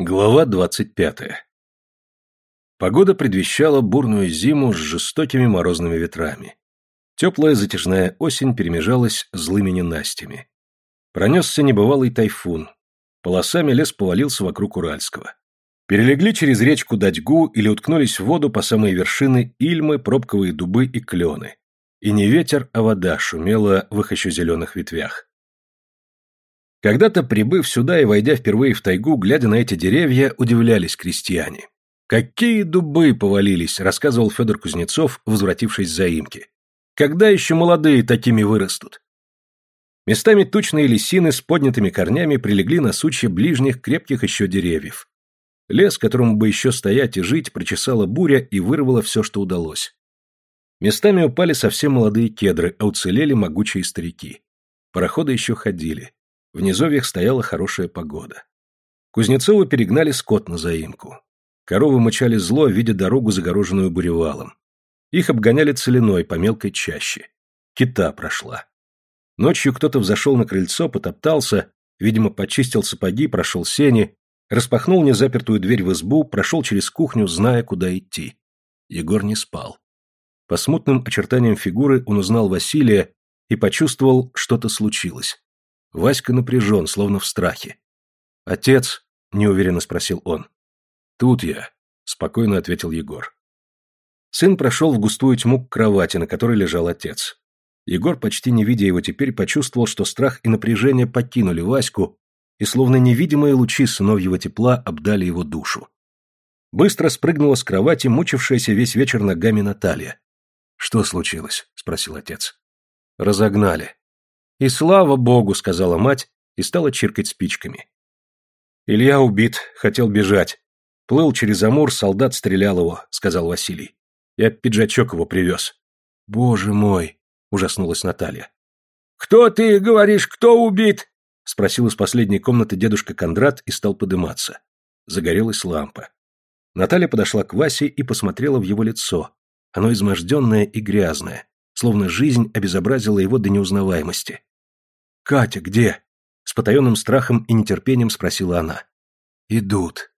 Глава двадцать пятая. Погода предвещала бурную зиму с жестокими морозными ветрами. Теплая затяжная осень перемежалась злыми ненастями. Пронесся небывалый тайфун. Полосами лес повалился вокруг Уральского. Перелегли через речку Дадьгу или уткнулись в воду по самой вершины ильмы, пробковые дубы и клены. И не ветер, а вода шумела в их еще зеленых ветвях. Когда-то, прибыв сюда и войдя впервые в тайгу, глядя на эти деревья, удивлялись крестьяне. «Какие дубы повалились!» – рассказывал Федор Кузнецов, возвратившись с заимки. «Когда еще молодые такими вырастут?» Местами тучные лисины с поднятыми корнями прилегли на сучья ближних крепких еще деревьев. Лес, которому бы еще стоять и жить, прочесала буря и вырвала все, что удалось. Местами упали совсем молодые кедры, а уцелели могучие старики. Пароходы еще ходили. В низовьях стояла хорошая погода. Кузнецову перегнали скот на заимку. Коровы мычали зло, видя дорогу, загороженную буревалом. Их обгоняли целиной по мелкой чаще. Кита прошла. Ночью кто-то взошел на крыльцо, потоптался, видимо, почистил сапоги, прошел сени, распахнул незапертую дверь в избу, прошел через кухню, зная, куда идти. Егор не спал. По смутным очертаниям фигуры он узнал Василия и почувствовал, что-то случилось. Васька напряжен, словно в страхе. «Отец?» — неуверенно спросил он. «Тут я», — спокойно ответил Егор. Сын прошел в густую тьму к кровати, на которой лежал отец. Егор, почти не видя его теперь, почувствовал, что страх и напряжение покинули Ваську, и словно невидимые лучи сыновьего тепла обдали его душу. Быстро спрыгнула с кровати мучившаяся весь вечер ногами Наталья. «Что случилось?» — спросил отец. «Разогнали. «И слава богу», — сказала мать и стала чиркать спичками. «Илья убит, хотел бежать. Плыл через Амур, солдат стрелял его», — сказал Василий. «Я пиджачок его привез». «Боже мой!» — ужаснулась Наталья. «Кто ты, говоришь, кто убит?» — спросил из последней комнаты дедушка Кондрат и стал подыматься. Загорелась лампа. Наталья подошла к Васе и посмотрела в его лицо. Оно изможденное и грязное словно жизнь обезобразила его до неузнаваемости. «Катя где?» — с потаенным страхом и нетерпением спросила она. «Идут».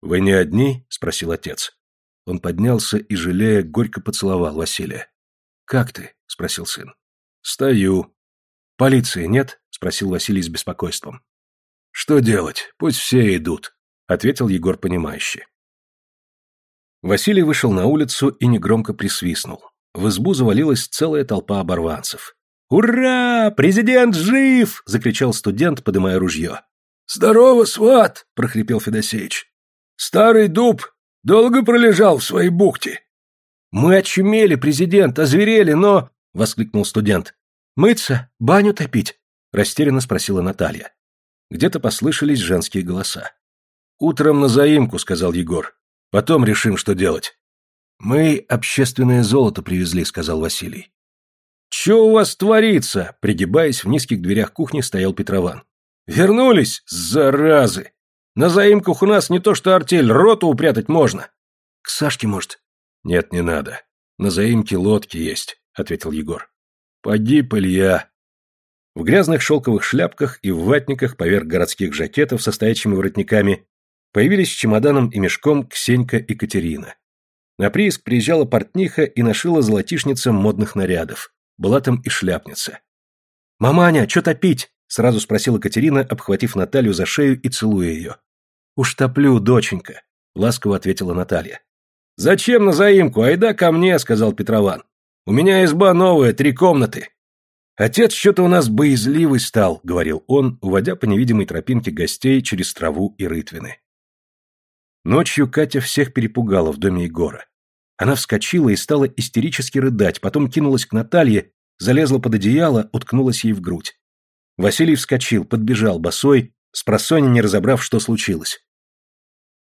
«Вы не одни?» — спросил отец. Он поднялся и, жалея, горько поцеловал Василия. «Как ты?» — спросил сын. «Стою». «Полиции нет?» — спросил Василий с беспокойством. «Что делать? Пусть все идут», — ответил Егор понимающе. Василий вышел на улицу и негромко присвистнул. В избу завалилась целая толпа оборванцев. «Ура! Президент жив!» — закричал студент, подымая ружье. «Здорово, сват!» — прохрипел Федосеич. «Старый дуб долго пролежал в своей бухте». «Мы очумели, президент, озверели, но...» — воскликнул студент. «Мыться? Баню топить?» — растерянно спросила Наталья. Где-то послышались женские голоса. «Утром на заимку», — сказал Егор. «Потом решим, что делать». «Мы общественное золото привезли», — сказал Василий. «Че у вас творится?» — пригибаясь в низких дверях кухни, стоял Петрован. «Вернулись, заразы! На заимках у нас не то что артель, роту упрятать можно». «К Сашке, может?» «Нет, не надо. На заимке лодки есть», — ответил Егор. «Погиб Илья». В грязных шелковых шляпках и в ватниках поверх городских жакетов со стоячими воротниками появились с чемоданом и мешком Ксенька и Катерина. На прииск приезжала портниха и нашила золотишницам модных нарядов. Была там и шляпница. «Маманя, что топить?» — сразу спросила Катерина, обхватив Наталью за шею и целуя ее. «Уж топлю, доченька», — ласково ответила Наталья. «Зачем на заимку? Айда ко мне», — сказал Петрован. «У меня изба новая, три комнаты». «Отец что-то у нас боязливый стал», — говорил он, уводя по невидимой тропинке гостей через траву и рытвины. Ночью Катя всех перепугала в доме Егора. Она вскочила и стала истерически рыдать, потом кинулась к Наталье, залезла под одеяло, уткнулась ей в грудь. Василий вскочил, подбежал босой, с не разобрав, что случилось.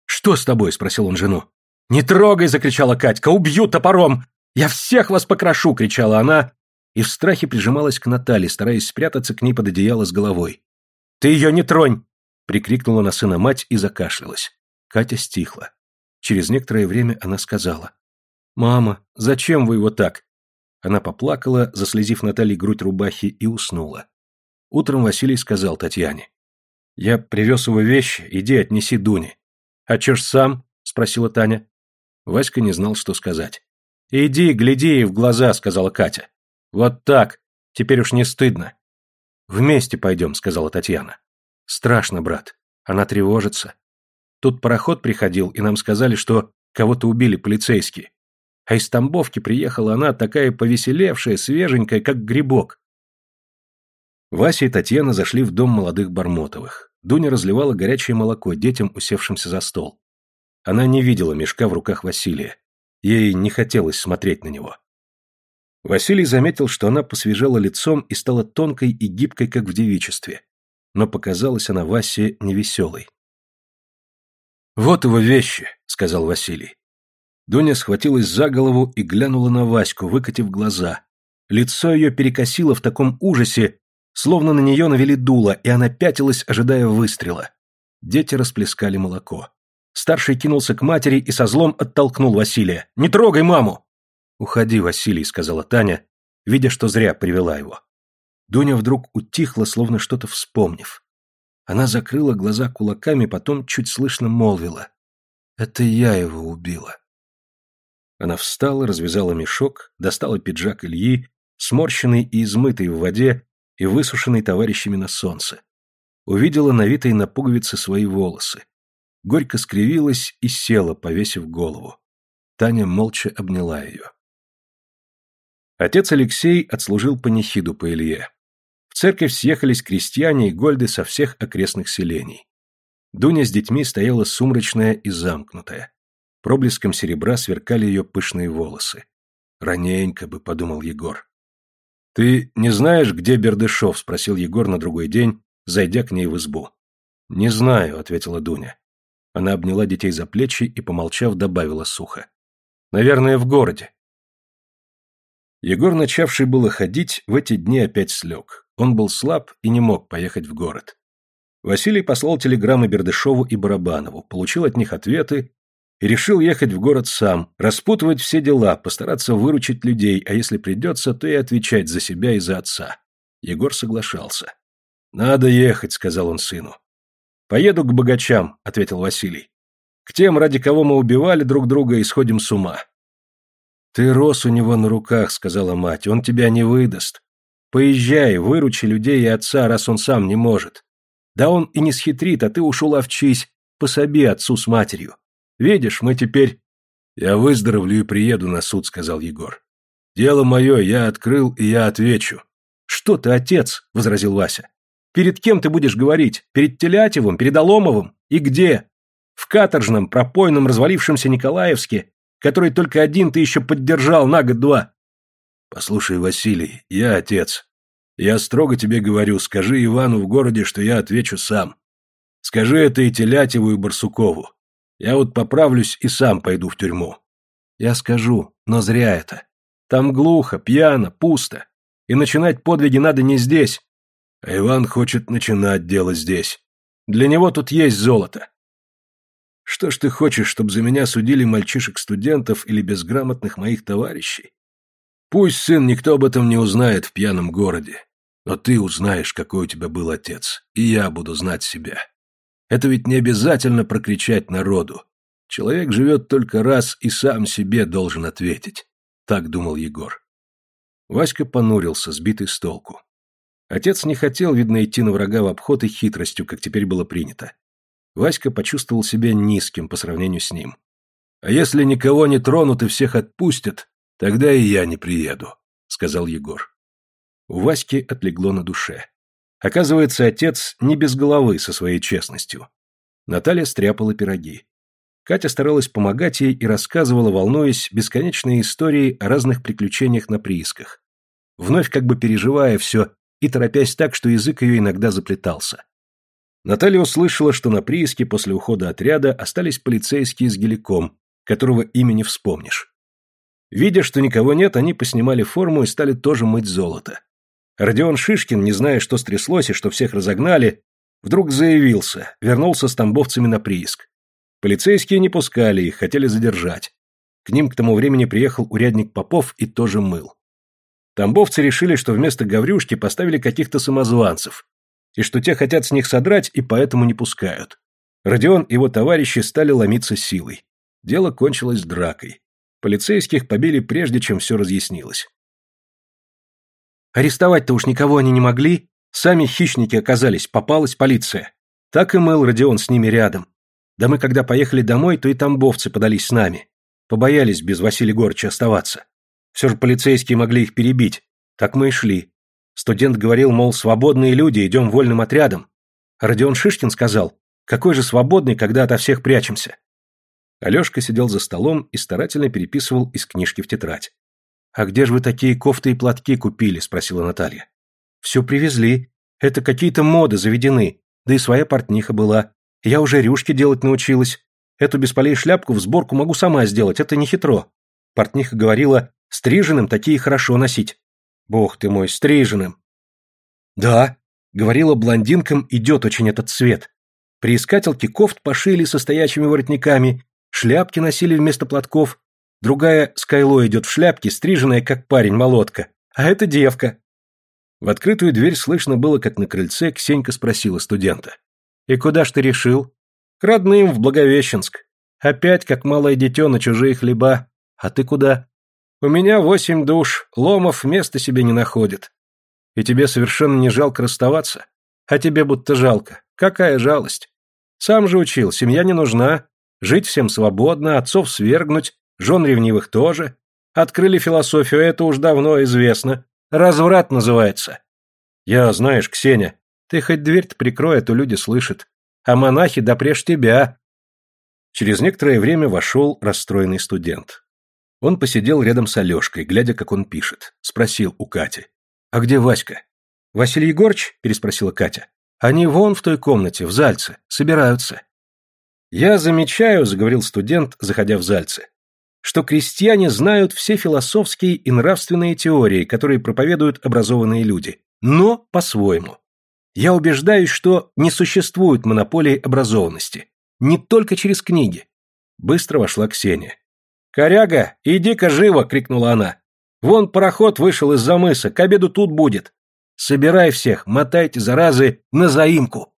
«Что с тобой?» — спросил он жену. «Не трогай!» — закричала Катька. «Убью топором! Я всех вас покрошу!» — кричала она, и в страхе прижималась к Наталье, стараясь спрятаться к ней под одеяло с головой. «Ты ее не тронь!» — прикрикнула на сына мать и закашлялась. Катя стихла. Через некоторое время она сказала. «Мама, зачем вы его так?» Она поплакала, заслезив Наталье грудь рубахи, и уснула. Утром Василий сказал Татьяне. «Я привез его вещи, иди отнеси Дуне. «А чё ж сам?» — спросила Таня. Васька не знал, что сказать. «Иди, гляди ей в глаза», — сказала Катя. «Вот так. Теперь уж не стыдно». «Вместе пойдем», — сказала Татьяна. «Страшно, брат. Она тревожится. Тут пароход приходил, и нам сказали, что кого-то убили полицейские. А из Тамбовки приехала она такая повеселевшая, свеженькая, как грибок. Вася и Татьяна зашли в дом молодых Бармотовых. Дуня разливала горячее молоко детям, усевшимся за стол. Она не видела мешка в руках Василия. Ей не хотелось смотреть на него. Василий заметил, что она посвежела лицом и стала тонкой и гибкой, как в девичестве. Но показалась она Васе невеселой. «Вот его вещи», — сказал Василий. Дуня схватилась за голову и глянула на Ваську, выкатив глаза. Лицо ее перекосило в таком ужасе, словно на нее навели дуло, и она пятилась, ожидая выстрела. Дети расплескали молоко. Старший кинулся к матери и со злом оттолкнул Василия. «Не трогай маму!» «Уходи, Василий», — сказала Таня, видя, что зря привела его. Дуня вдруг утихла, словно что-то вспомнив. Она закрыла глаза кулаками, потом чуть слышно молвила. «Это я его убила». Она встала, развязала мешок, достала пиджак Ильи, сморщенный и измытый в воде и высушенный товарищами на солнце. Увидела навитые на пуговицы свои волосы. Горько скривилась и села, повесив голову. Таня молча обняла ее. Отец Алексей отслужил панихиду по Илье. Церковь съехались крестьяне и гольды со всех окрестных селений. Дуня с детьми стояла сумрачная и замкнутая. Проблеском серебра сверкали ее пышные волосы. «Раненько бы», — подумал Егор. «Ты не знаешь, где Бердышев?» — спросил Егор на другой день, зайдя к ней в избу. «Не знаю», — ответила Дуня. Она обняла детей за плечи и, помолчав, добавила сухо. «Наверное, в городе». Егор, начавший было ходить, в эти дни опять слег. Он был слаб и не мог поехать в город. Василий послал телеграммы Бердышеву и Барабанову, получил от них ответы и решил ехать в город сам, распутывать все дела, постараться выручить людей, а если придется, то и отвечать за себя и за отца. Егор соглашался. «Надо ехать», — сказал он сыну. «Поеду к богачам», — ответил Василий. «К тем, ради кого мы убивали друг друга и сходим с ума». «Ты рос у него на руках», — сказала мать, — «он тебя не выдаст. Поезжай, выручи людей и отца, раз он сам не может. Да он и не схитрит, а ты уж уловчись, пособи отцу с матерью. Видишь, мы теперь...» «Я выздоровлю и приеду на суд», — сказал Егор. «Дело мое, я открыл, и я отвечу». «Что ты, отец?» — возразил Вася. «Перед кем ты будешь говорить? Перед Телятевым? Перед Оломовым? И где? В каторжном, пропойном, развалившемся Николаевске, который только один ты еще поддержал на год-два». «Послушай, Василий, я отец. Я строго тебе говорю, скажи Ивану в городе, что я отвечу сам. Скажи это и Телятеву, и Барсукову. Я вот поправлюсь и сам пойду в тюрьму. Я скажу, но зря это. Там глухо, пьяно, пусто. И начинать подвиги надо не здесь. А Иван хочет начинать дело здесь. Для него тут есть золото. Что ж ты хочешь, чтобы за меня судили мальчишек-студентов или безграмотных моих товарищей? Пусть, сын, никто об этом не узнает в пьяном городе. Но ты узнаешь, какой у тебя был отец, и я буду знать себя. Это ведь не обязательно прокричать народу. Человек живет только раз и сам себе должен ответить. Так думал Егор. Васька понурился, сбитый с толку. Отец не хотел, видно, идти на врага в обход и хитростью, как теперь было принято. Васька почувствовал себя низким по сравнению с ним. «А если никого не тронут и всех отпустят, тогда и я не приеду», — сказал Егор. У Васьки отлегло на душе. Оказывается, отец не без головы со своей честностью. Наталья стряпала пироги. Катя старалась помогать ей и рассказывала, волнуясь, бесконечные истории о разных приключениях на приисках. Вновь как бы переживая все и торопясь так, что язык ее иногда заплетался. Наталья услышала, что на прииске после ухода отряда остались полицейские с геликом, которого имени вспомнишь. Видя, что никого нет, они поснимали форму и стали тоже мыть золото. Родион Шишкин, не зная, что стряслось и что всех разогнали, вдруг заявился, вернулся с тамбовцами на прииск. Полицейские не пускали их, хотели задержать. К ним к тому времени приехал урядник Попов и тоже мыл. Тамбовцы решили, что вместо Гаврюшки поставили каких-то самозванцев, и что те хотят с них содрать и поэтому не пускают. Родион и его товарищи стали ломиться силой. Дело кончилось дракой. Полицейских побили прежде, чем все разъяснилось. Арестовать-то уж никого они не могли, сами хищники оказались, попалась полиция. Так и мыл Родион с ними рядом. Да мы когда поехали домой, то и тамбовцы подались с нами. Побоялись без Василия Горча оставаться. Все же полицейские могли их перебить. Так мы и шли. Студент говорил, мол, свободные люди, идем вольным отрядом. А Родион Шишкин сказал, какой же свободный, когда ото всех прячемся. Алешка сидел за столом и старательно переписывал из книжки в тетрадь. «А где же вы такие кофты и платки купили?» – спросила Наталья. «Все привезли. Это какие-то моды заведены. Да и своя портниха была. Я уже рюшки делать научилась. Эту бесполей шляпку в сборку могу сама сделать, это не хитро. Портниха говорила, стриженным такие хорошо носить. Бог ты мой, стриженным. Да, говорила, блондинкам идет очень этот цвет. При искательке кофт пошили со стоячими воротниками, шляпки носили вместо платков. Другая Скайло идет в шляпке, стриженная, как парень-молотка. А это девка. В открытую дверь слышно было, как на крыльце Ксенька спросила студента. «И куда ж ты решил?» «К родным, в Благовещенск. Опять, как малое дитё на чужие хлеба. А ты куда?» «У меня восемь душ, Ломов места себе не находит. И тебе совершенно не жалко расставаться? А тебе будто жалко. Какая жалость? Сам же учил, семья не нужна. Жить всем свободно, отцов свергнуть, жен ревнивых тоже. Открыли философию, это уж давно известно. Разврат называется. Я, знаешь, Ксения, ты хоть дверь-то прикрой, а то люди слышат. А монахи допреж тебя. Через некоторое время вошел расстроенный студент. Он посидел рядом с Алешкой, глядя, как он пишет. Спросил у Кати. «А где Васька?» «Василий Егорыч?» – переспросила Катя. «Они вон в той комнате, в Зальце, собираются». «Я замечаю», – заговорил студент, заходя в Зальце, что крестьяне знают все философские и нравственные теории, которые проповедуют образованные люди, но по-своему. Я убеждаюсь, что не существует монополии образованности, не только через книги. Быстро вошла Ксения. «Коряга, иди-ка живо!» — крикнула она. «Вон пароход вышел из-за мыса, к обеду тут будет. Собирай всех, мотайте, заразы, на заимку!»